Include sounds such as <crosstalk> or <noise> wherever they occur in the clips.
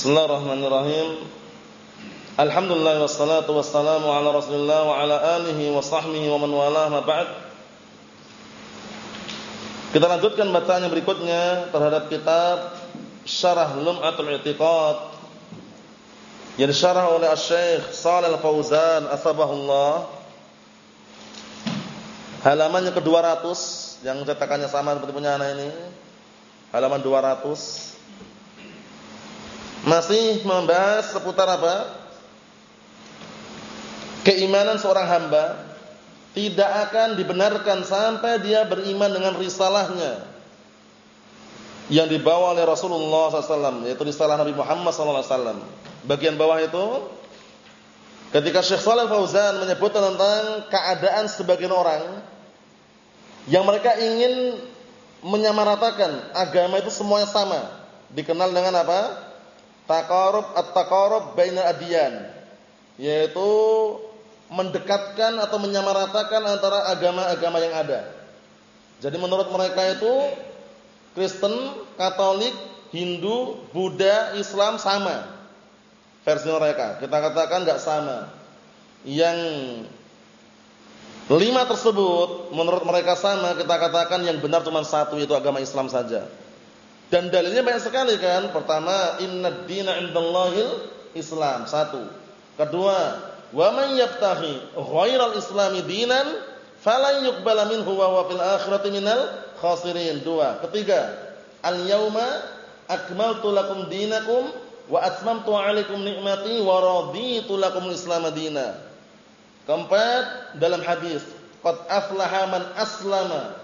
Bismillahirrahmanirrahim. Alhamdulillah wassalatu wassalamu ala Rasulillah wa ala alihi wa sahbihi wa man walah ma ba'd. Kita lanjutkan bacaan yang berikutnya terhadap kitab Syarah Lum'atul I'tiqad yang disyarah oleh Asy-Syaikh Shalal Fauzan asbahullah. Halaman yang ke-200 yang cetakannya sama seperti punya anak ini. Halaman 200 masih membahas seputar apa? Keimanan seorang hamba tidak akan dibenarkan sampai dia beriman dengan risalahnya yang dibawa oleh Rasulullah SAW, yaitu risalah Nabi Muhammad SAW. Bagian bawah itu, ketika Syekh Saleh Fauzan menyebutkan tentang keadaan sebagian orang yang mereka ingin menyamaratakan agama itu semuanya sama, dikenal dengan apa? Taqarrub at-taqarrub bainal adyan, yaitu mendekatkan atau menyamaratakan antara agama-agama yang ada. Jadi menurut mereka itu Kristen, Katolik, Hindu, Buddha, Islam sama. Versi mereka. Kita katakan enggak sama. Yang lima tersebut menurut mereka sama, kita katakan yang benar cuma satu yaitu agama Islam saja. Dan dalilnya banyak sekali kan. Pertama, inna dina indallahil Islam. Satu. Kedua, wa man yabtaghi ghairal islami dinan falan yuqbala minhu wa huwa fil akhirati minal khasirin. Dua. Ketiga, al yauma akmaltu lakum dinakum wa atmamtu 'alaikum ni'mati wa raditu lakum al-islam dina. Keempat, dalam hadis, qad aflaha man aslama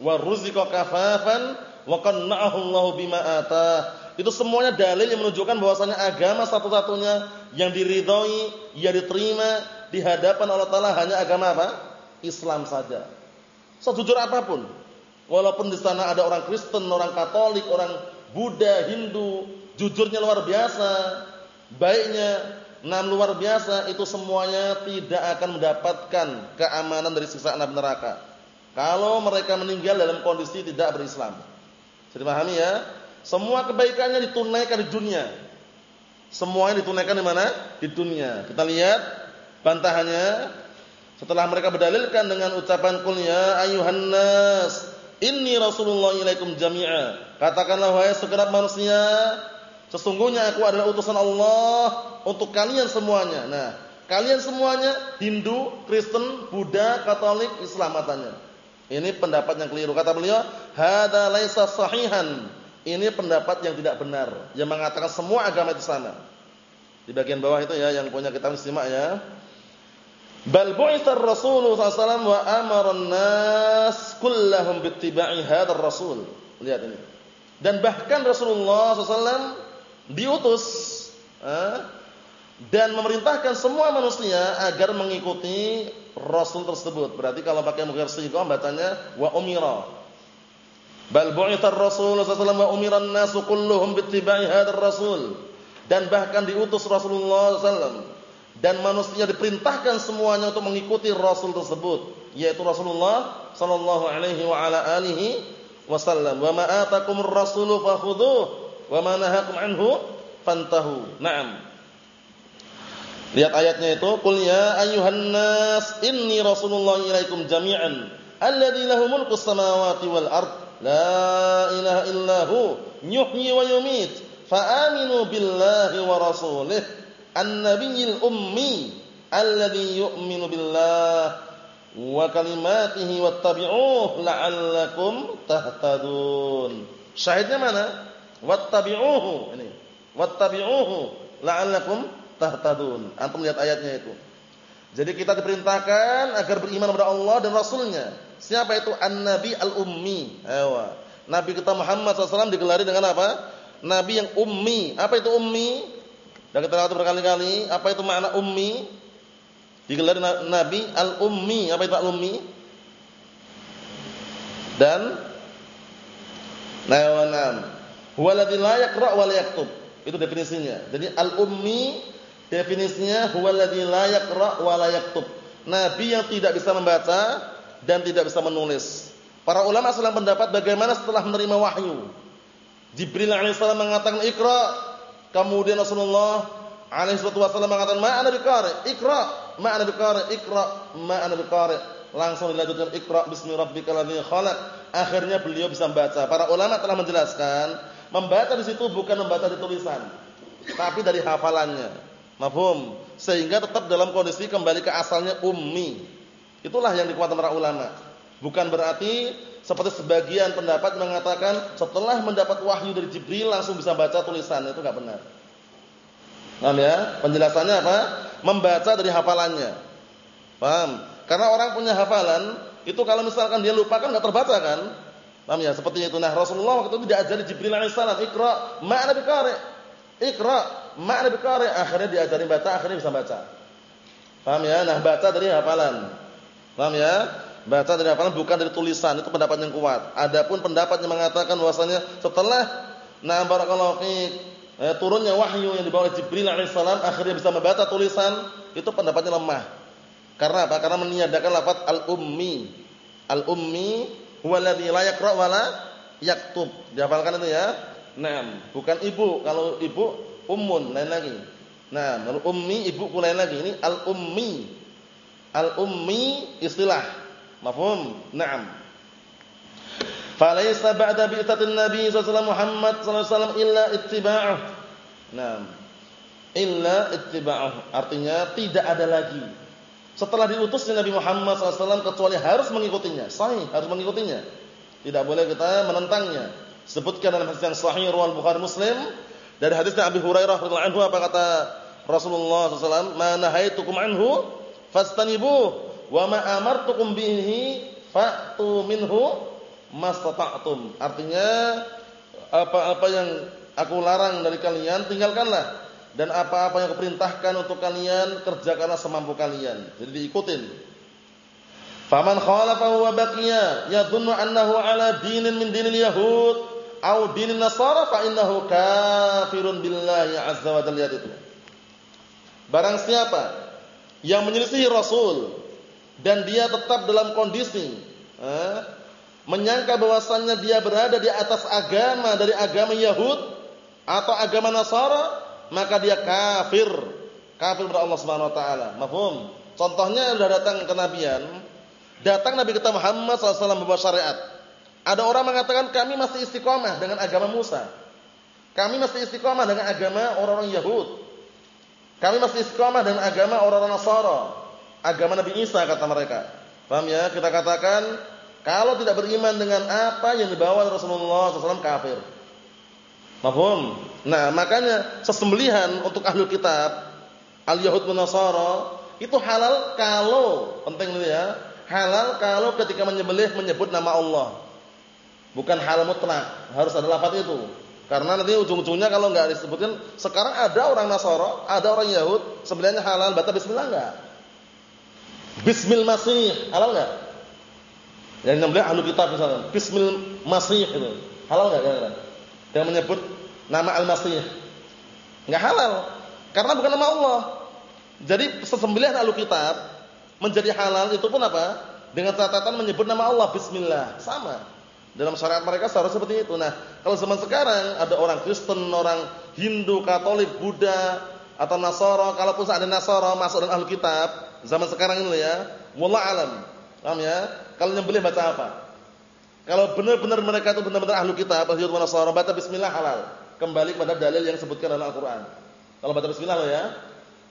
wa ruziqa kafafan wa qanna'ahu Allahu bima. Itu semuanya dalil yang menunjukkan bahwasanya agama satu-satunya yang diridhoi, yang diterima di hadapan Allah taala hanya agama apa? Islam saja. Sejujur apa pun. Walaupun di sana ada orang Kristen, orang Katolik, orang Buddha, Hindu, jujurnya luar biasa, baiknya nam luar biasa, itu semuanya tidak akan mendapatkan keamanan dari siksa api neraka. Kalau mereka meninggal dalam kondisi tidak berislam. Jadi pahami ya? Semua kebaikannya ditunaikan di dunia. Semuanya ditunaikan di mana? Di dunia. Kita lihat bantahannya setelah mereka berdalilkan dengan ucapan qul ya ayuhan nas inni rasulullah ilaikum jami'a. Katakanlah wahai segenap manusia, sesungguhnya aku adalah utusan Allah untuk kalian semuanya. Nah, kalian semuanya Hindu, Kristen, Buddha, Katolik, Islam katanya. Ini pendapat yang keliru. Kata beliau, "Hadza laisa sahihan." Ini pendapat yang tidak benar, yang mengatakan semua agama itu sama. Di bagian bawah itu ya yang punya kitab simak ya. Bal bu'itsar Rasul sallallahu wa amara an-nas kullahum bittiba'i hadzal rasul. Lihat ini. Dan bahkan Rasulullah SAW diutus eh, dan memerintahkan semua manusia agar mengikuti rasul tersebut. Berarti kalau pakai mughayyir sighah bacanya wa umira. Bal bu'itha ar-rasul sallallahu wa umira an-nasu kulluhum bittiba'i hadzal rasul. Dan bahkan diutus Rasulullah sallallahu dan manusia diperintahkan semuanya untuk mengikuti rasul tersebut, yaitu Rasulullah sallallahu alaihi wa ala alihi wasallam. Wa ma atakumur rasulu fakhudhuh wa ma nahakum anhu fantahu. Naam. Lihat ayatnya itu, "Qul ya ayyuhan nas inni rasulullah ilaikum jami'an alladzi lahu mulku samawati wal ard la ilaha illa hu yuhyi wa yumit fa aminu billahi wa rasulih an-nabiyil ummi alladzi yu'minu billah wa kalimatihi wattabi'uhu la'allakum tahtadun." Syahidnya mana? Wattabi'uhu ini. Wattabi'uhu la'allakum tahtadun. Antum lihat ayatnya itu. Jadi kita diperintahkan agar beriman kepada Allah dan Rasulnya. Siapa itu? An-Nabi Al-Ummi. Nabi kita Muhammad SAW digelari dengan apa? Nabi yang ummi. Apa itu ummi? Dan kita lihat berkali-kali. Apa itu makna ummi? Digelari Nabi Al-Ummi. Apa itu Al-Ummi? Dan Nawanan. Huwaladzi la yaqra' wa la yaktub. Itu definisinya. Jadi al-ummi Definisinya huwallazi la yaqra wa la yaktub. Nabi yang tidak bisa membaca dan tidak bisa menulis. Para ulama saling pendapat bagaimana setelah menerima wahyu. Jibril alaihissalam mengatakan Iqra, kemudian Rasulullah alaihi wasallam mengatakan ma ana biqari. Ikra ma ana biqari. Ikra ma ana biqari. Langsung dilanjutkan ikra bismi rabbikal ladzi khalaq. Akhirnya beliau bisa membaca. Para ulama telah menjelaskan membaca di situ bukan membaca di tulisan tapi dari hafalannya mafhum sehingga tetap dalam kondisi kembali ke asalnya ummi itulah yang dikuatkan para ulama bukan berarti seperti sebagian pendapat mengatakan setelah mendapat wahyu dari Jibril langsung bisa baca tulisan itu enggak benar Paham ya? Penjelasannya apa? Membaca dari hafalannya. Paham? Karena orang punya hafalan, itu kalau misalkan dia lupa kan enggak terbaca kan? Paham ya? Seperti itu. Nah, Rasulullah waktu itu diajari Jibril alaihissalam, "Iqra ma'ana biqari." Ma'ana biqari. Akhirnya diajari baca, akhirnya bisa baca. Paham ya? Nah, baca dari hafalan. Paham ya? Baca dari hafalan bukan dari tulisan, itu pendapat yang kuat. Adapun pendapat yang mengatakan bahwasanya setelah na barakallahu fiik eh, turunnya wahyu yang dibawa oleh Jibril alaihissalam akhirnya bisa membaca tulisan itu pendapatnya lemah. Karena apa? Karena meniadakan lafaz al-ummi. Al-ummi huwa alladhi la yaqra wa la yaktub. Dihafalkan itu ya. Naam, bukan ibu. Kalau ibu ummun lain lagi. Nah, kalau ummi ibu lain lagi. Ini al-ummi. Al-ummi istilah. Mafhum? Naam. Falaisa ba'da bi'tsatin Nabi sallallahu Muhammad sallallahu alaihi wasallam illa ittiba'uh. Nah, illa ittiba'uh artinya tidak ada lagi setelah diutusnya Nabi Muhammad SAW kecuali harus mengikutinya. Sahih, harus mengikutinya. Tidak boleh kita menentangnya. Sebutkan dalam hadis yang sahih riwayat Bukhari Muslim dari hadisnya Abi Hurairah radhiyallahu anhu apa kata Rasulullah SAW, "Ma nahaitukum anhu fastanibuh wa ma amartukum bihi fa'tu minhu mastata'tum. Artinya apa-apa yang aku larang dari kalian tinggalkanlah dan apa-apa yang aku perintahkan untuk kalian kerjakanlah semampu kalian. Jadi diikutin. Faman khalafahu wa baqiya yadhunnu annahu ala dinin min dinil yahud au nasara fa innahu kafirun billahi azza wa jalla itu. Barang siapa yang menyelisihi Rasul dan dia tetap dalam kondisi eh, menyangka bahwasannya dia berada di atas agama dari agama Yahud atau agama Nasara, maka dia kafir. Kafir kepada Allah Subhanahu wa taala. Mafhum? Contohnya sudah datang kenabian, datang Nabi kita Muhammad SAW membawa syariat. Ada orang mengatakan kami masih istiqomah dengan agama Musa. Kami masih istiqomah dengan agama orang-orang Yahud. Kami masih istiqomah dengan agama orang-orang Nasara. Agama Nabi Isa kata mereka. Paham ya? Kita katakan kalau tidak beriman dengan apa yang dibawa Rasulullah SAW kafir. Mahfum. Nah, makanya sesembelihan untuk ahli kitab al-Yahud Nasara itu halal kalau penting ini ya, halal kalau ketika menyembelih menyebut nama Allah. Bukan halal mutlak, harus ada lafaz itu. Karena nanti ujung-ujungnya kalau enggak disebutkan, sekarang ada orang Nasara, ada orang Yahud, sembelihannya halal, batal bismillah enggak? Bismil Masih, halal enggak? Yang nyembelih ahlu kitab misalnya, Bismil Masih itu. Halal enggak kira-kira? Dia menyebut nama Al-Masih. Enggak halal. Karena bukan nama Allah. Jadi sesembelihan ahlu kitab menjadi halal itu pun apa? Dengan catatan menyebut nama Allah bismillah. Sama. Dalam syariat mereka seharusnya seperti itu. Nah, kalau zaman sekarang ada orang Kristen, orang Hindu, Katolik, Buddha atau Nasara, kalaupun ada Nasara masuk dalam ahlu kitab, zaman sekarang ini ya, wallah alam. Paham ya? Kalau nyembelih baca apa? Kalau benar-benar mereka itu benar-benar ahlu kitab, ahli wa nasara, baca bismillah halal. Kembali kepada dalil yang disebutkan dalam Al-Qur'an. Kalau baca bismillah loh ya.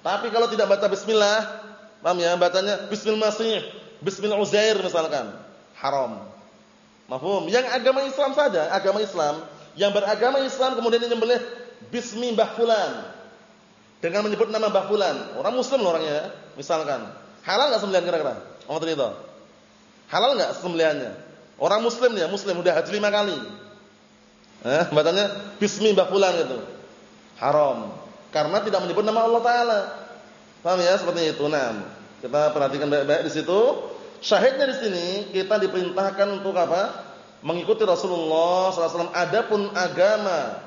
Tapi kalau tidak baca bismillah, paham ya? Bacanya bismil masih, bismil uzair misalkan, haram. Mafhum? Yang agama Islam saja, agama Islam, yang beragama Islam kemudian nyembelih bismi Mbah fulan. Dengan menyebut nama Mbah fulan. Orang muslim loh orangnya, misalkan. Halal enggak sembelihan kira-kira? Omong itu. Halal enggak sembelihannya? Orang muslim ya, muslim udah haji lima kali. Eh, bacanya bismi mbah fulan gitu. Haram. Karena tidak menyebut nama Allah taala. Paham ya seperti itu. Nah, kita perhatikan baik-baik di situ. Syahidnya di sini kita diperintahkan untuk apa? Mengikuti Rasulullah SAW. Adapun agama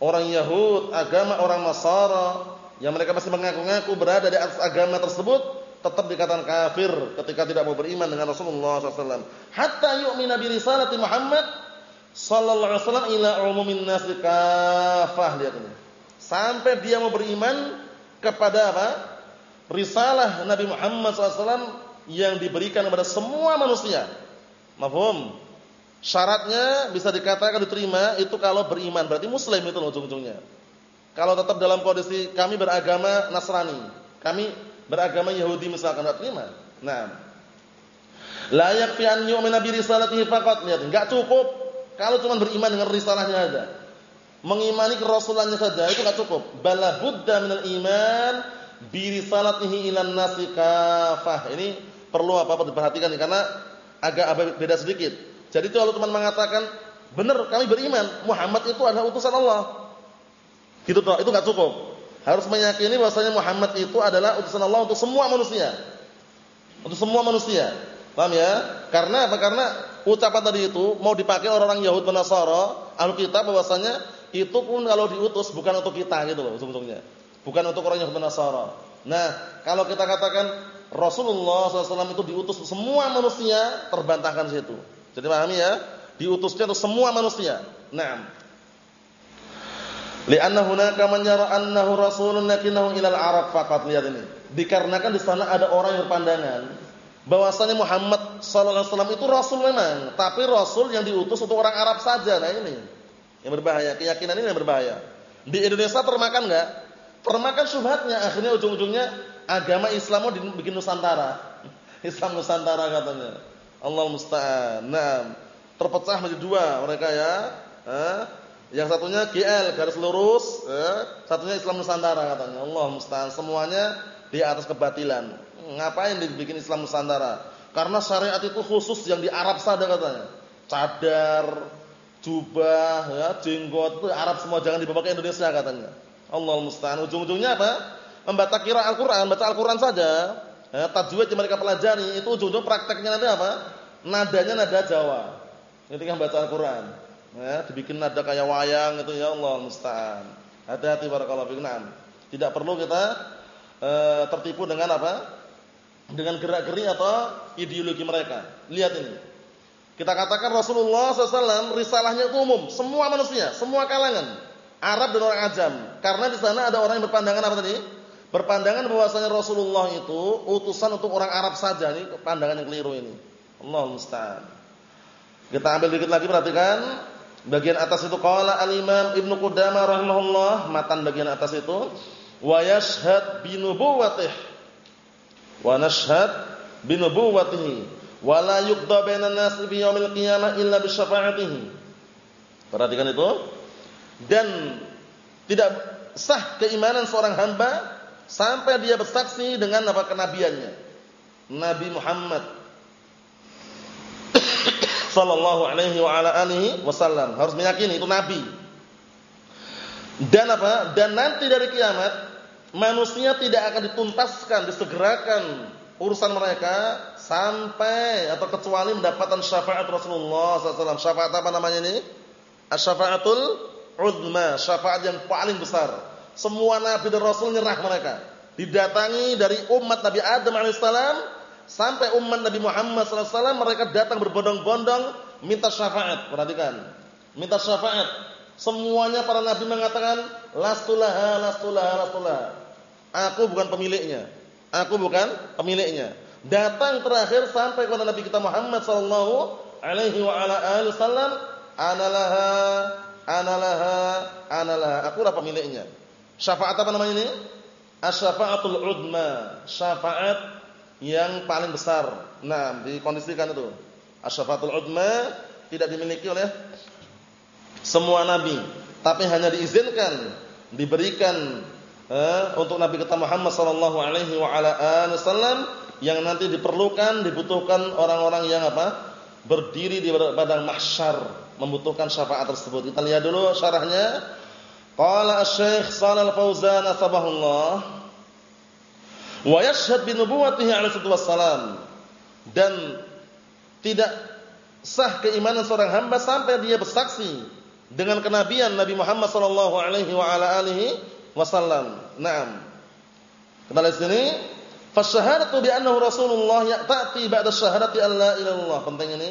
orang Yahud, agama orang Nasara yang mereka masih mengaku-ngaku berada di atas agama tersebut, tetap dikatakan kafir ketika tidak mau beriman dengan Rasulullah SAW. Hatta yu'mina bi risalati Muhammad sallallahu alaihi wasallam ila umumin nas kafah lihat ini. sampai dia mau beriman kepada apa? Risalah Nabi Muhammad SAW yang diberikan kepada semua manusia. Mafhum? Syaratnya bisa dikatakan diterima itu kalau beriman, berarti muslim itu ujung-ujungnya. Kalau tetap dalam kondisi kami beragama Nasrani, kami beragama Yahudi misalkan tidak terima. Nah, layak fi an yu'mina bi risalatihi faqat. Lihat, enggak cukup kalau cuma beriman dengan risalahnya saja. Mengimani kerasulannya saja itu enggak cukup. Bala budda minal iman bi risalatihi ilan nasi kafah. Ini perlu apa-apa diperhatikan karena agak beda sedikit. Jadi itu kalau teman mengatakan benar kami beriman Muhammad itu adalah utusan Allah. Gitu toh, itu enggak cukup. Harus meyakini bahwasanya Muhammad itu adalah utusan Allah untuk semua manusia. Untuk semua manusia. Paham ya? Karena apa? Karena ucapan tadi itu mau dipakai orang-orang Yahud dan Nasara, ahli kitab bahwasanya itu pun kalau diutus bukan untuk kita gitu loh ujung-ujungnya. Bukan untuk orang Yahud dan Nasara. Nah, kalau kita katakan Rasulullah SAW itu diutus semua manusia terbantahkan situ. Jadi pahami ya? Diutusnya untuk semua manusia. Naam. Lianna hunaka man yara annahu rasulun lakinahu ilal arab faqat. Lihat ini. Dikarenakan di sana ada orang yang berpandangan bahwasanya Muhammad sallallahu alaihi wasallam itu rasul memang, tapi rasul yang diutus untuk orang Arab saja. Nah ini yang berbahaya, keyakinan ini yang berbahaya. Di Indonesia termakan enggak? Termakan syubhatnya, akhirnya ujung-ujungnya agama Islam mau dibikin Nusantara. <laughs> Islam Nusantara katanya. Allah musta'an. Nah, terpecah menjadi dua mereka ya. Eh? Yang satunya GL garis lurus, eh? satunya Islam Nusantara katanya. Allah musta'an. Semuanya di atas kebatilan. Ngapain dibikin Islam Nusantara? Karena syariat itu khusus yang di Arab saja katanya. Cadar, jubah, ya, jenggot itu Arab semua jangan dibawa ke Indonesia katanya. Allah musta'an. Ujung-ujungnya apa? Membaca kira Al-Quran, baca Al-Quran saja, ya, tajwid yang mereka pelajari, itu ujung-ujung prakteknya nanti apa? Nadanya nada Jawa. Ketika baca Al-Quran, ya, dibikin nada kayak wayang itu ya Allah musta'an. Hati-hati barakallahu fikum. Tidak perlu kita e, tertipu dengan apa? Dengan gerak-geri atau ideologi mereka. Lihat ini. Kita katakan Rasulullah SAW risalahnya itu umum, semua manusia, semua kalangan, Arab dan orang Ajam. Karena di sana ada orang yang berpandangan apa tadi? Berpandangan bahwasanya Rasulullah itu utusan untuk orang Arab saja ini pandangan yang keliru ini. Allah musta'an. Kita ambil dikit lagi perhatikan bagian atas itu qala al-Imam Ibnu Qudamah rahimahullah matan bagian atas itu wa yashhad bi nubuwwatih wa nashhad bi nubuwwatihi wa la yuqda bainan nas fi yaumil qiyamah illa bi syafaatihi. Perhatikan itu dan tidak sah keimanan seorang hamba sampai dia bersaksi dengan apa kenabiannya. Nabi Muhammad <coughs> sallallahu alaihi wa ala alihi wasallam harus meyakini itu nabi. Dan apa? Dan nanti dari kiamat manusia tidak akan dituntaskan, disegerakan urusan mereka sampai atau kecuali mendapatkan syafaat Rasulullah SAW. Syafaat apa namanya ini? Asyafaatul uzma, syafaat yang paling besar semua nabi dan rasul nyerah mereka. Didatangi dari umat Nabi Adam alaihissalam sampai umat Nabi Muhammad sallallahu mereka datang berbondong-bondong minta syafaat. Perhatikan. Minta syafaat. Semuanya para nabi mengatakan lastulaha lastulaha lastulaha. Aku bukan pemiliknya. Aku bukan pemiliknya. Datang terakhir sampai kepada Nabi kita Muhammad sallallahu alaihi wa ala alihi wasallam analaha analaha analaha. Aku lah pemiliknya. Syafaat apa namanya ini? Asy-syafa'atul udma, syafaat yang paling besar. Nah, dikondisikan itu. Asy-syafa'atul udma tidak dimiliki oleh semua nabi, tapi hanya diizinkan, diberikan eh, untuk Nabi kita Muhammad sallallahu alaihi wa ala wasallam yang nanti diperlukan, dibutuhkan orang-orang yang apa? berdiri di padang mahsyar membutuhkan syafaat tersebut. Kita lihat dulu syarahnya. Qala Asy-Syaikh Shalal Fauzan asbahullah wa yashhad bi nubuwwatihi alaihi wassalam dan tidak sah keimanan seorang hamba sampai dia bersaksi dengan kenabian Nabi Muhammad sallallahu alaihi wa ala alihi wasallam. Naam. Lihat sini, fasyahadatu bi annahu Rasulullah ya'ti ba'da syahadati an la ilaha illallah. Penting ini.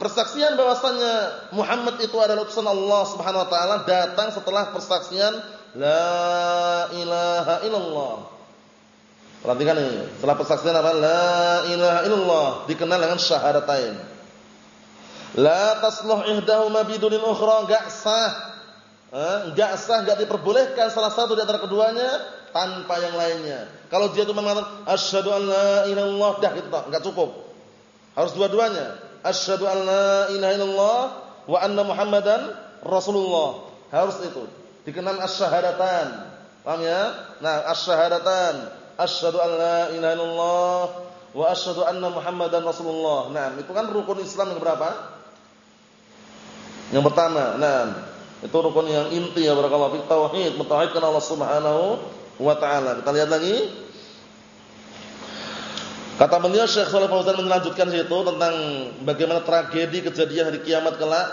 Persaksian bahwasanya Muhammad itu adalah utusan Allah Subhanahu wa taala datang setelah persaksian la ilaha illallah. Perhatikan ini, setelah persaksian apa? La ilaha illallah dikenal dengan syahadatain. La tasluh ihdahuma bidunil ukhra, enggak sah. Eh, enggak sah, enggak diperbolehkan salah satu di antara keduanya tanpa yang lainnya. Kalau dia cuma mengatakan asyhadu an la ilaha illallah, dah gitu enggak cukup. Harus dua-duanya. Asyhadu an la ilaha illallah wa anna Muhammadan Rasulullah. Harus itu. Dikenal asyhadatan. Paham ya? Nah, asyhadatan asyhadu an la ilaha illallah wa asyhadu anna muhammadan rasulullah. Nah, itu kan rukun Islam yang berapa? Yang pertama. Nah, itu rukun yang inti ya barakallahu fi tauhid, mentauhidkan Allah Subhanahu wa taala. Kita lihat lagi. Kata beliau Syekh Shalih Fauzan melanjutkan situ tentang bagaimana tragedi kejadian hari kiamat kelak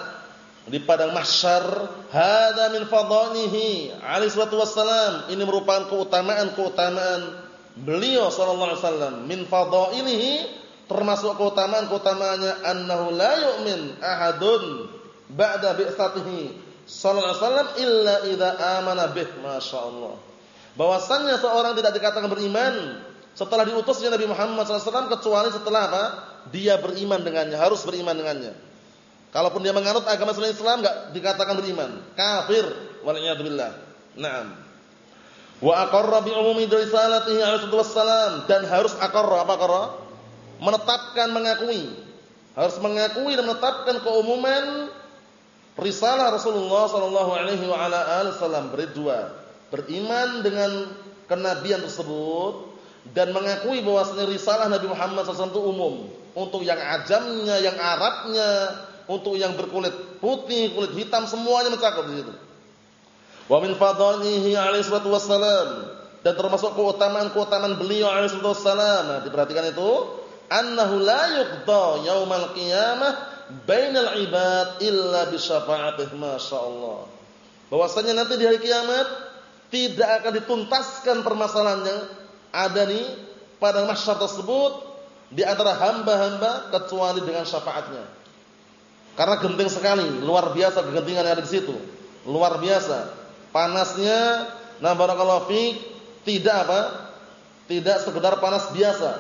di padang mahsyar. Hada min fadhanihi alaihi salatu wassalam. Ini merupakan keutamaan-keutamaan beliau sallallahu alaihi wasallam min fadailihi termasuk keutamaan-keutamaannya annahu la yu'min ahadun ba'da bi'tsatihi sallallahu alaihi wasallam illa idza amana bih masyaallah bahwasannya seorang tidak dikatakan beriman setelah diutusnya Nabi Muhammad SAW kecuali setelah apa? Dia beriman dengannya harus beriman dengannya. Kalaupun dia menganut agama selain Islam enggak dikatakan beriman. Kafir. Waliyadzubillah na'am. Wa aqarra bi umumi risalatihi alaihi wassalam. Dan harus aqarra apa aqarra? Menetapkan mengakui. Harus mengakui dan menetapkan keumuman risalah Rasulullah sallallahu alaihi wasallam. Beriman dengan kenabian tersebut dan mengakui bahwasanya risalah Nabi Muhammad SAW itu umum untuk yang ajamnya, yang Arabnya, untuk yang berkulit putih, kulit hitam semuanya mencakup di situ. Wa min fadlihi alaihi salatu wassalam dan termasuk keutamaan-keutamaan beliau alaihi salatu wassalam. Nah, diperhatikan itu annahu la yuqda yaumal qiyamah bainal ibad illa bi syafaatih masyaallah. Bahwasanya nanti di hari kiamat tidak akan dituntaskan permasalahan yang ada nih pada mahsyar tersebut di antara hamba-hamba kecuali dengan syafaatnya. Karena genting sekali, luar biasa kegentingan yang ada di situ. Luar biasa panasnya nah barakallahu fiik tidak apa? Tidak sekedar panas biasa.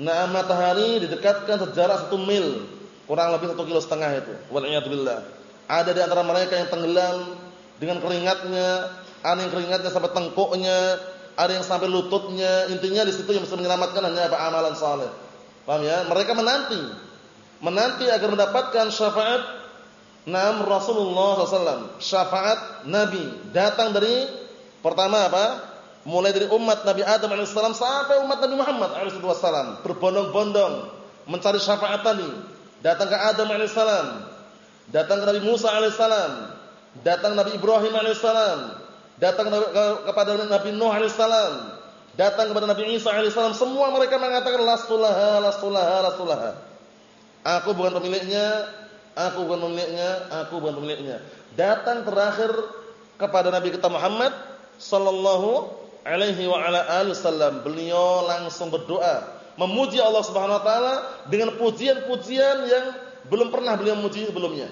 Nah matahari didekatkan sejarak satu mil, kurang lebih satu kilo setengah itu. Waliyadzubillah. Ada di antara mereka yang tenggelam dengan keringatnya, yang keringatnya sampai tengkuknya, ada yang sampai lututnya. Intinya di situ yang bisa menyelamatkan hanya apa? Amalan saleh. Paham ya? Mereka menanti, menanti agar mendapatkan syafaat Naam Rasulullah SAW Syafaat Nabi. Datang dari Pertama apa? Mulai dari umat Nabi Adam AS Sampai umat Nabi Muhammad AS Berbondong-bondong. Mencari syafaat tadi. Datang ke Adam AS Datang ke Nabi Musa AS Datang Nabi Ibrahim AS Datang kepada Nabi Nuh AS Datang kepada Nabi Isa AS Semua mereka mengatakan Lastulaha, lastulaha, lastulaha Aku bukan pemiliknya Aku bukan pemiliknya, aku bukan pemiliknya. Datang terakhir kepada Nabi kita Muhammad sallallahu alaihi wa ala wasallam. Beliau langsung berdoa, memuji Allah Subhanahu wa taala dengan pujian-pujian yang belum pernah beliau memuji sebelumnya.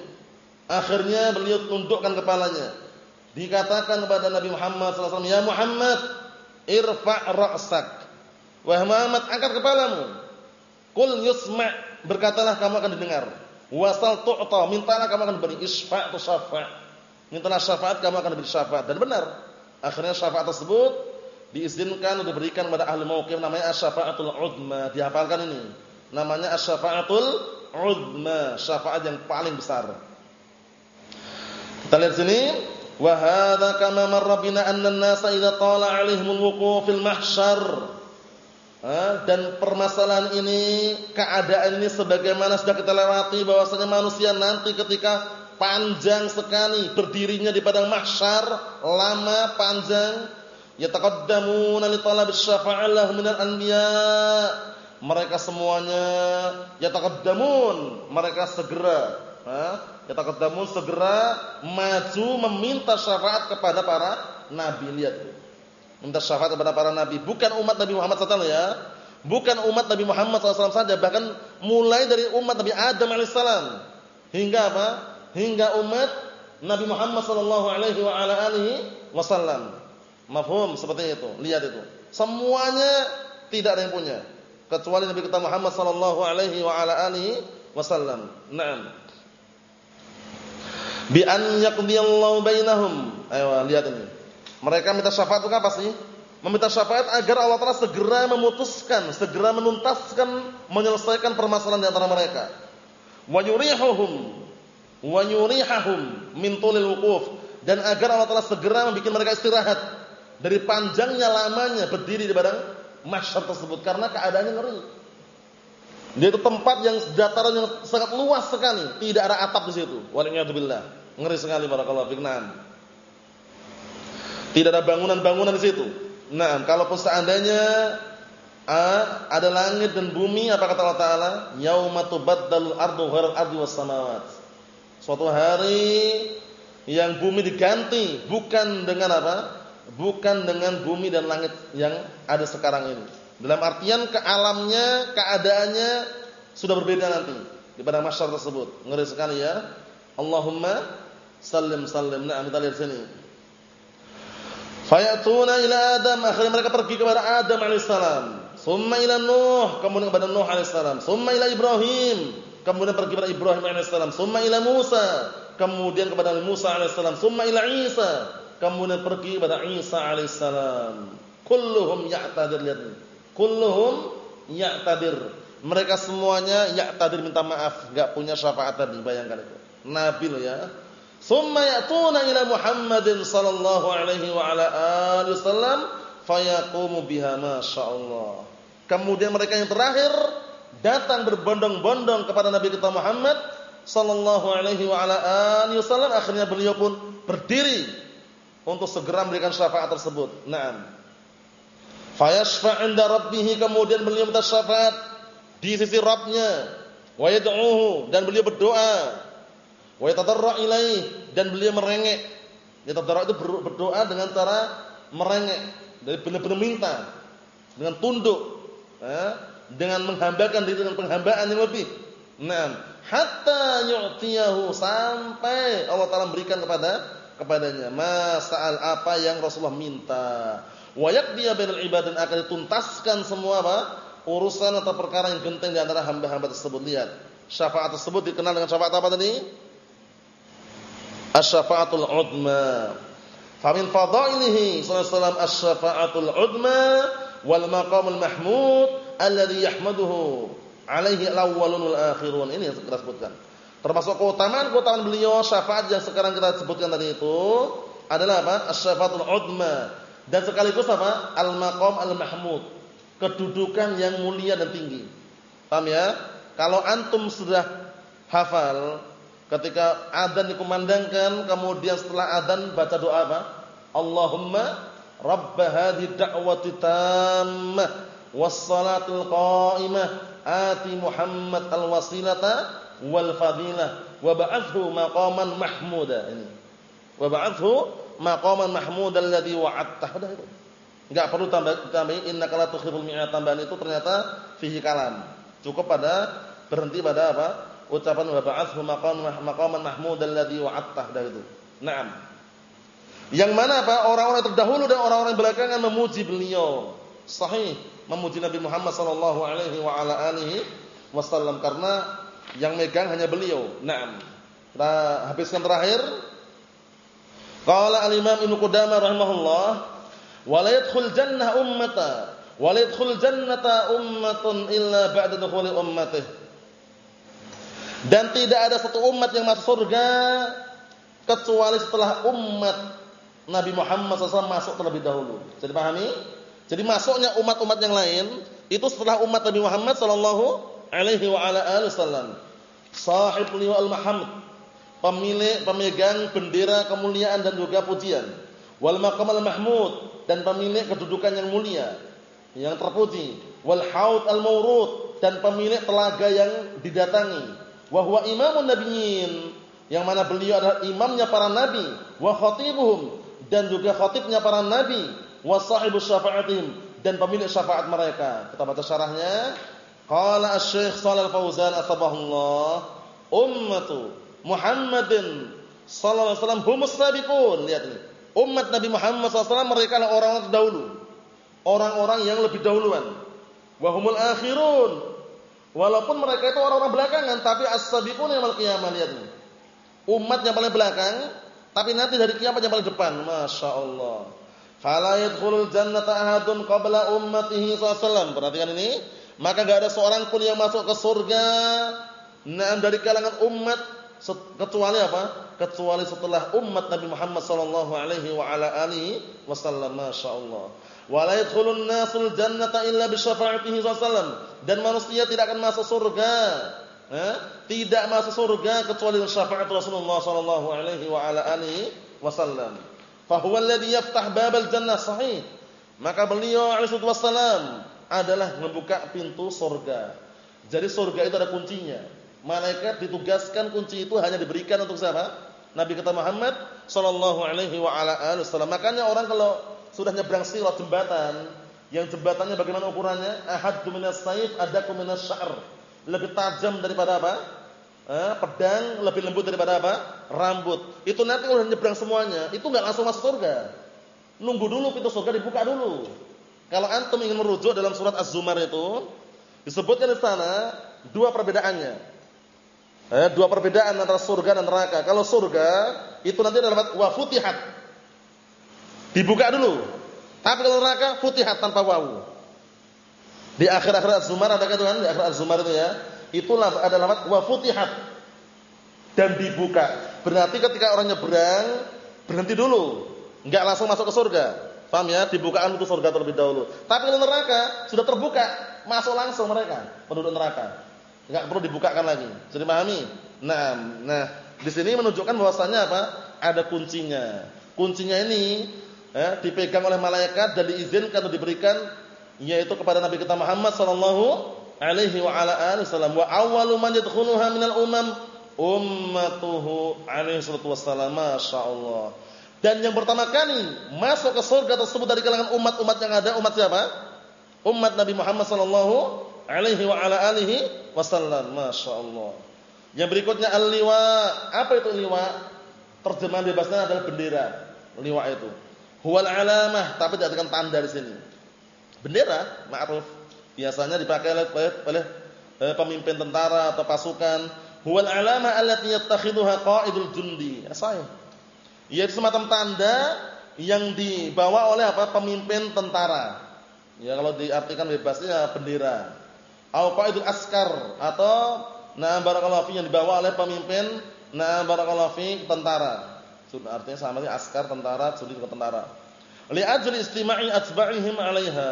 Akhirnya beliau tundukkan kepalanya. Dikatakan kepada Nabi Muhammad wasallam, "Ya Muhammad, irfa' ra'sak." Wahai Muhammad, angkat kepalamu. Qul yusma' berkatalah kamu akan didengar. Wasal tu'ta, mintalah kamu akan beri isfa' atau syafa'. Mintalah syafaat kamu akan beri syafaat dan benar. Akhirnya syafaat tersebut diizinkan dan diberikan kepada ahli mauqif namanya asy-syafa'atul 'udma. Dihafalkan ini. Namanya asy-syafa'atul 'udma, syafaat yang paling besar. Kita lihat sini, wa hadza kama marra bina anna an-nasa idza tala 'alaihimul wuquf fil mahsyar dan permasalahan ini, keadaan ini sebagaimana sudah kita lewati bahwasanya manusia nanti ketika panjang sekali berdirinya di padang mahsyar, lama panjang, yataqaddamuna li talab asy-syafa'ah lahum minal anbiya. Mereka semuanya yataqaddamun, mereka segera? Yataqaddamun segera maju meminta syafaat kepada para nabi. Lihat minta syafaat kepada para nabi, bukan umat Nabi Muhammad SAW ya. Bukan umat Nabi Muhammad SAW saja, bahkan mulai dari umat Nabi Adam AS hingga apa? Hingga umat Nabi Muhammad sallallahu alaihi wa wasallam. Mafhum seperti itu. Lihat itu. Semuanya tidak ada yang punya kecuali Nabi kita Muhammad sallallahu alaihi wasallam. Naam. Bi an yaqdiyallahu bainahum. Ayo lihat ini. Mereka minta syafaat itu apa sih? Meminta syafaat agar Allah Taala segera memutuskan, segera menuntaskan, menyelesaikan permasalahan di antara mereka. Wa yurihuhum wa yurihahum min tulil wuquf dan agar Allah Taala segera membuat mereka istirahat dari panjangnya lamanya berdiri di padang mahsyar tersebut karena keadaannya ngeri. Dia itu tempat yang dataran yang sangat luas sekali, tidak ada atap di situ. Waliyadzubillah. Ngeri sekali barakallahu fiknam. Tidak ada bangunan-bangunan di situ. Nah, kalaupun seandainya ah, ada langit dan bumi, apa kata Allah Taala? Yauma tubaddalul ardu ghairal ardi was samawat. Suatu hari yang bumi diganti bukan dengan apa? Bukan dengan bumi dan langit yang ada sekarang ini. Dalam artian ke alamnya, keadaannya sudah berbeda nanti di pada masyarakat tersebut. Ngeri sekali ya. Allahumma sallim sallim. Nah, kita lihat sini. Fayatuna ila Adam, akhirnya mereka pergi kepada Adam alaihissalam. Summa ila Nuh, kemudian kepada Nuh alaihissalam. Summa ila Ibrahim, kemudian pergi kepada Ibrahim alaihissalam. Summa ila Musa, kemudian kepada Musa alaihissalam. Summa ila Isa, kemudian pergi kepada Isa alaihissalam. Kulluhum ya'tadir lihat Kulluhum ya'tadir. Mereka semuanya ya'tadir minta maaf, enggak punya syafaat tadi, bayangkan itu. Nabi loh ya Thumma ya'tuna ila Muhammadin sallallahu alaihi wa ala alihi wasallam fayaqumu biha masyaallah. Kemudian mereka yang terakhir datang berbondong-bondong kepada Nabi kita Muhammad sallallahu alaihi wa ala alihi wasallam akhirnya beliau pun berdiri untuk segera memberikan syafaat tersebut. Naam. Fayashfa' 'inda rabbih kemudian beliau minta syafaat di sisi Rabbnya wa dan beliau berdoa Wa yatadarra ilaih dan beliau merengek. Yatadarra itu berdoa dengan cara merengek, dari benar-benar minta, dengan tunduk, ya, dengan menghambakan diri dengan penghambaan yang lebih. Nah, hatta yu'tiyahu sampai Allah Taala berikan kepada kepadanya masal apa yang Rasulullah minta. Wa yaqdiya bainal ibad dan akan dituntaskan semua apa? urusan atau perkara yang genting di antara hamba-hamba tersebut. Lihat, syafaat tersebut dikenal dengan syafaat apa tadi? Asy-syafa'atul 'udma. Famin fadhailihi sallallahu alaihi wasallam asy-syafa'atul 'udma wal maqamul mahmud alladhi yahmaduhu alaihi al-awwalun wal akhirun. Ini yang kita sebutkan. Termasuk keutamaan-keutamaan beliau syafaat yang sekarang kita sebutkan tadi itu adalah apa? Asy-syafa'atul 'udma dan sekaligus apa? Al-maqam al-mahmud. Kedudukan yang mulia dan tinggi. Paham ya? Kalau antum sudah hafal Ketika adzan dikumandangkan, kemudian setelah adzan baca doa apa? Allahumma rabb hadhihi da'wati tammah was-salatul qa'imah ati Muhammad al-wasilata wal fadilah wa ba'athu maqaman mahmuda ini. Wa ba'athu maqaman mahmuda alladhi wa'adta. Sudah itu. Enggak perlu tambah tambahin innaka la tukhiful mi'at tambahan itu ternyata fihi kalam. Cukup pada berhenti pada apa? Ucapan wa ba'athu maqaman mahmud alladhi wa'adtah dah itu. Naam. Yang mana apa? Orang-orang terdahulu dan orang-orang belakangan memuji beliau. Sahih memuji Nabi Muhammad sallallahu alaihi wa ala alihi wasallam karena yang megang hanya beliau. Naam. Kita habiskan terakhir. Qala al-Imam Ibnu Qudamah rahimahullah, "Wa la yadkhul jannah ummata, wa la yadkhul jannata ummatun illa ba'da dukhuli ummatihi." Dan tidak ada satu umat yang masuk surga kecuali setelah umat Nabi Muhammad SAW masuk terlebih dahulu. Jadi pahami? Jadi masuknya umat-umat yang lain itu setelah umat Nabi Muhammad sallallahu alaihi wasallam. Sahib liwa'ul mahamd, pemilik pemegang bendera kemuliaan dan juga pujian. Wal maqamal mahmud dan pemilik kedudukan yang mulia, yang terpuji. Wal haud al mawrud dan pemilik telaga yang didatangi wa huwa imamun nabiyyin yang mana beliau adalah imamnya para nabi wa khatibuhum dan juga khatibnya para nabi wa sahibus syafa'atihim dan pemilik syafaat mereka. Kita baca syarahnya. Qala Asy-Syaikh Shalal Fauzan atabahullah ummatu Muhammadin sallallahu alaihi wasallam humus sabiqun. Lihat ini. Umat Nabi Muhammad SAW mereka adalah orang-orang terdahulu. Orang-orang yang lebih dahuluan. Wahumul akhirun. Walaupun mereka itu orang-orang belakangan, tapi as-sabiqun yang qiyamah lihat. Umat yang paling belakang, tapi nanti dari kiamat yang paling depan. Masya Allah. Fala yadkhulul jannata ahadun qabla ummatihi sallallahu Perhatikan ini, maka enggak ada seorang pun yang masuk ke surga nah dari kalangan umat kecuali apa? Kecuali setelah umat Nabi Muhammad sallallahu alaihi wa ala alihi wasallam. Masyaallah. Wa la nasul jannata illa bi syafaatihi sallallahu dan manusia tidak akan masuk surga eh? tidak masuk surga kecuali dengan syafaat Rasulullah sallallahu alaihi wa ala alihi wasallam. Fahuwa alladhi yaftah babal jannah sahih. Maka beliau alaihi wasallam adalah membuka pintu surga. Jadi surga itu ada kuncinya. Malaikat ditugaskan kunci itu hanya diberikan untuk siapa? Nabi kita Muhammad sallallahu alaihi wa ala alihi wasallam. Makanya orang kalau sudah nyebrang sirat jembatan, yang jembatannya bagaimana ukurannya? Ahaddu minas sayf, adaku minas sya'r. Lebih tajam daripada apa? eh, pedang lebih lembut daripada apa? Rambut. Itu nanti kalau nyebrang semuanya, itu nggak langsung masuk surga. Nunggu dulu pintu surga dibuka dulu. Kalau antum ingin merujuk dalam surat Az-Zumar itu, disebutkan di sana dua perbedaannya. Eh, dua perbedaan antara surga dan neraka. Kalau surga itu nanti dalam wa futihat. Dibuka dulu. Tapi kalau neraka futihat tanpa wawu. Di akhir-akhir Az-Zumar ada kata di akhir Az-Zumar itu ya itulah ada lafaz wa futihat dan dibuka. Berarti ketika orang nyebrang berhenti dulu, enggak langsung masuk ke surga. Paham ya? Dibukaan untuk surga terlebih dahulu. Tapi kalau neraka sudah terbuka, masuk langsung mereka, penduduk neraka. Enggak perlu dibukakan lagi. Jadi pahami? Nah, nah, di sini menunjukkan bahwasannya apa? Ada kuncinya. Kuncinya ini eh, dipegang oleh malaikat dan diizinkan atau diberikan yaitu kepada Nabi kita Muhammad sallallahu alaihi wa ala alihi wasallam. Wa awwalu man yadkhuluha minal umam ummatuhu alaihi salatu wassalam. Masyaallah. Dan yang pertama kali masuk ke surga tersebut dari kalangan umat-umat yang ada umat siapa? Umat Nabi Muhammad sallallahu alaihi wa ala alihi wasallam. Masyaallah. Yang berikutnya al-liwa. Apa itu liwa? Terjemahan bebasnya adalah bendera. Liwa itu huwal alamah tapi dengan tanda di sini. Bendera ma'ruf biasanya dipakai oleh, oleh eh, pemimpin tentara atau pasukan. Huwal alama allati yattakhiduha qaidul jundi. Ya sahih yaitu semacam tanda yang dibawa oleh apa? Pemimpin tentara. Ya kalau diartikan bebasnya bendera. Au qaidul askar atau nah barakallahu yang dibawa oleh pemimpin nah barakallahu tentara artinya sama sih askar tentara sulit ke tentara li ajli istima'i atba'ihim 'alaiha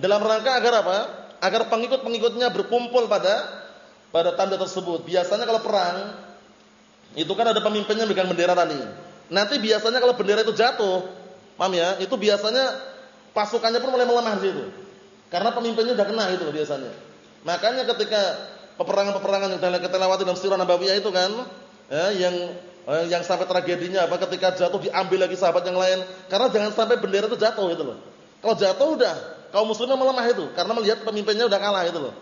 dalam rangka agar apa agar pengikut-pengikutnya berkumpul pada pada tanda tersebut. Biasanya kalau perang itu kan ada pemimpinnya megang bendera tadi. Nanti biasanya kalau bendera itu jatuh, paham ya? Itu biasanya pasukannya pun mulai melemah di situ. Karena pemimpinnya sudah kena itu biasanya. Makanya ketika peperangan-peperangan yang kita lewati dalam sirah nabawiyah itu kan, ya, yang yang sampai tragedinya apa ketika jatuh diambil lagi sahabat yang lain karena jangan sampai bendera itu jatuh gitu loh. Kalau jatuh udah kaum muslimin melemah itu karena melihat pemimpinnya udah kalah itu loh.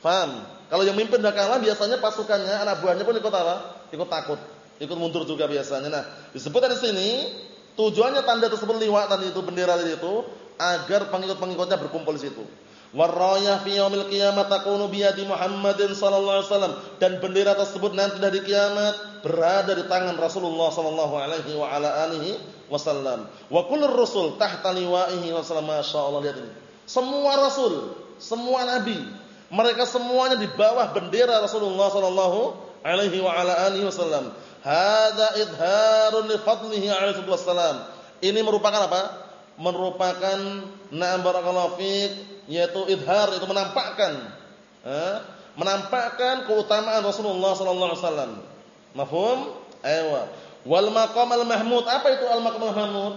Faham? Kalau yang mimpin udah kalah biasanya pasukannya, anak buahnya pun ikut apa? Ikut takut, ikut mundur juga biasanya. Nah, disebutkan di sini tujuannya tanda tersebut liwat tadi itu bendera tadi itu agar pengikut-pengikutnya berkumpul di situ. Warrayah fi yaumil qiyamah takunu bi yadi Muhammadin sallallahu alaihi wasallam dan bendera tersebut nanti dari kiamat berada di tangan Rasulullah sallallahu alaihi wa ala alihi wasallam. Wa kullur rusul tahta liwa'ihi wasallam masyaallah lihat ini. Semua rasul, semua nabi, mereka semuanya di bawah bendera Rasulullah sallallahu alaihi wa ala alihi wasallam. Hadza idharun li fadlihi alaihi wasallam. Ini merupakan apa? Merupakan na'am barakallahu fiik yaitu idhar itu menampakkan eh, menampakkan keutamaan Rasulullah sallallahu alaihi wasallam. Mafhum? Aywa. Wal maqam al mahmud. Apa itu al maqam al mahmud?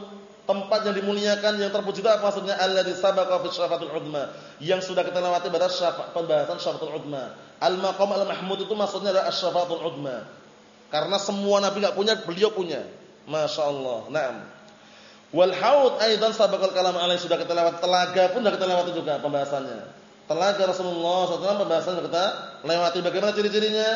tempat yang dimuliakan yang terpuji itu apa maksudnya alladzi sabaqa fi syafatul udma yang sudah kita lewati pada syafaat pembahasan syafatul udma al maqam al mahmud itu maksudnya adalah asyafatul udma karena semua nabi enggak punya beliau punya masyaallah na'am wal haud aidan sabaqal kalam alaihi sudah kita lewati telaga pun sudah kita lewati juga pembahasannya telaga Rasulullah SAW pembahasan sudah kita lewati bagaimana ciri-cirinya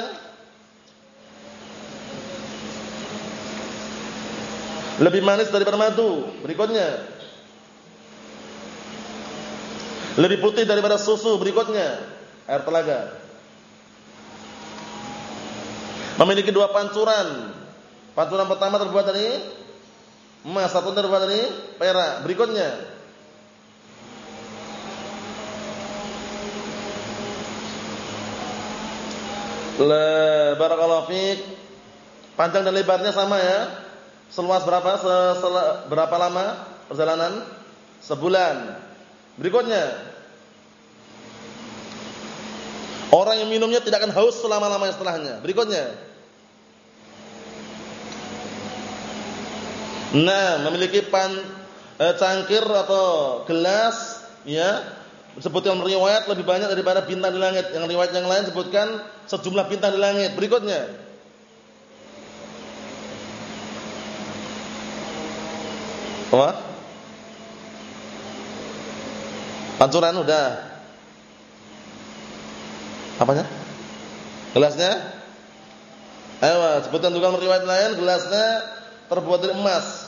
Lebih manis daripada madu. Berikutnya. Lebih putih daripada susu. Berikutnya. Air telaga. Memiliki dua pancuran. Pancuran pertama terbuat dari emas, satu terbuat dari perak. Berikutnya. Le barakallahu fiik. Panjang dan lebarnya sama ya. Seluas berapa? Se berapa lama perjalanan? Sebulan. Berikutnya. Orang yang minumnya tidak akan haus selama-lamanya setelahnya. Berikutnya. Nah, memiliki pan eh, cangkir atau gelas ya disebutkan riwayat lebih banyak daripada bintang di langit. Yang riwayat yang lain sebutkan sejumlah bintang di langit. Berikutnya. Apa? Pancuran udah. Apanya? Gelasnya? Ayo, sebutkan juga riwayat lain gelasnya terbuat dari emas.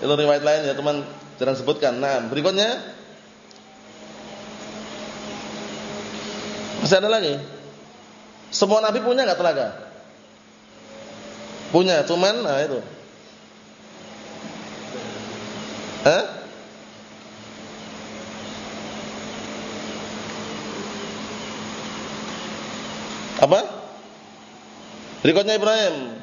Itu riwayat lain ya, teman jarang sebutkan. Nah, berikutnya masih ada lagi. Semua nabi punya enggak telaga? Punya, cuman nah itu. Hah? Apa? Berikutnya Ibrahim.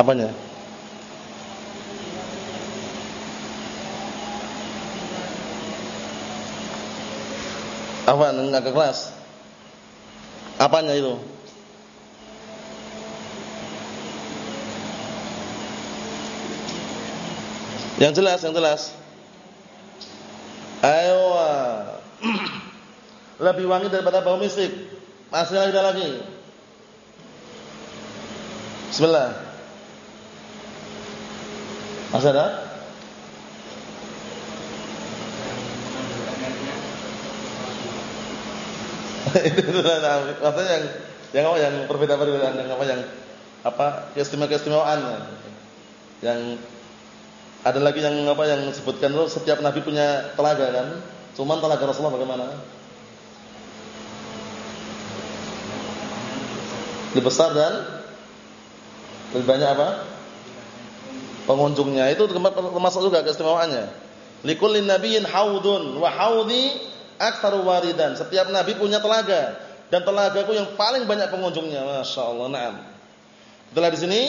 Apanya? Apa enggak ke kelas? Apanya itu? Yang jelas, yang jelas. Ayo. <clears throat> Lebih wangi daripada bau misik. Masih ada lagi. Bismillah. Masih ada? <laughs> itu maksudnya yang yang apa yang perbedaan-perbedaan yang apa yang apa keistimewaan-keistimewaan. Yang ada lagi yang apa yang disebutkan itu setiap nabi punya telaga kan? Cuman telaga Rasulullah bagaimana? Lebih besar dan lebih banyak apa pengunjungnya. Itu termasuk juga keistimewaannya. Likulli nabiyyin haudun wa haudi aktsaru waridan. Setiap nabi punya telaga dan telagaku yang paling banyak pengunjungnya. Masyaallah. Naam. Setelah di sini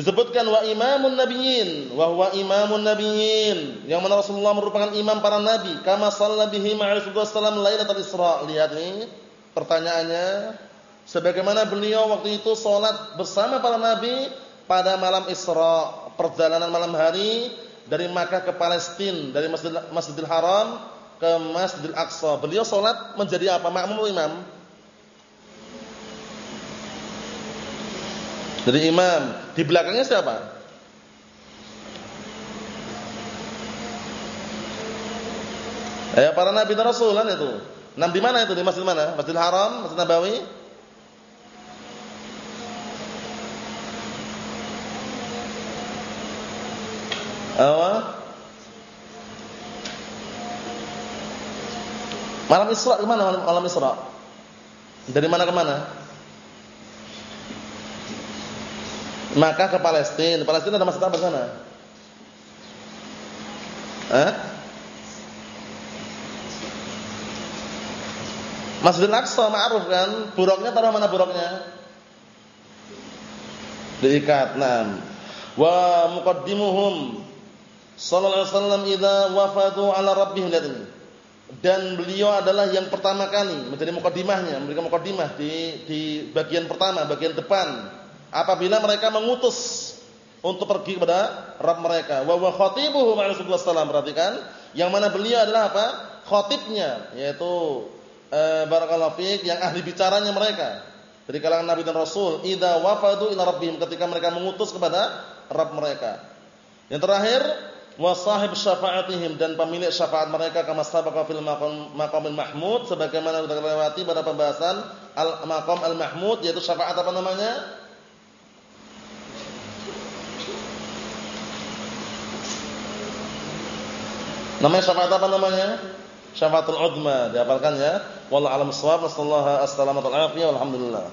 disebutkan wa imamun nabiyyin wa huwa imamun nabiyyin yang mana Rasulullah merupakan imam para nabi kama shalla bihi ma'ahu sallam lailatul isra lihat ini pertanyaannya sebagaimana beliau waktu itu salat bersama para nabi pada malam Isra, perjalanan malam hari dari Makkah ke Palestina, dari Masjid, Masjidil Haram ke Masjidil Aqsa. Beliau sholat menjadi apa? Makmum imam? Jadi imam. Di belakangnya siapa? Ya para nabi dan rasul kan itu. Nam di mana itu? Di masjid mana? Masjidil Haram, Masjid Nabawi? Apa? Malam Isra ke mana malam, malam Isra? Dari mana ke mana? Maka ke Palestina. Palestina ada masjid apa sana? Eh? Masjidil Aqsa ma'ruf kan? Buruknya taruh mana buruknya? Diikat. Nah. Wa muqaddimuhum sallallahu alaihi wasallam idza wafadu ala rabbihim lihat ini. Dan beliau adalah yang pertama kali menjadi mukaddimahnya, memberikan mukaddimah di di bagian pertama, bagian depan. Apabila mereka mengutus untuk pergi kepada Rabb mereka. Wa wa khatibuhu alaihi wasallam perhatikan, yang mana beliau adalah apa? Khatibnya, yaitu e, barakallahu fiik yang ahli bicaranya mereka. Dari kalangan Nabi dan Rasul, idza wafadu ila rabbihim ketika mereka mengutus kepada Rabb mereka. Yang terakhir wa sahib syafaatihim dan pemilik syafaat mereka kama sabaqa fil maqam maqamil mahmud sebagaimana sudah lewati pada pembahasan al maqam al mahmud yaitu syafaat apa namanya? Namanya syafaat apa namanya? Syafaatul udma, dihafalkan ya. Wallahu a'lam bissawab. Wassallallahu alaihi wasallam. Alhamdulillah.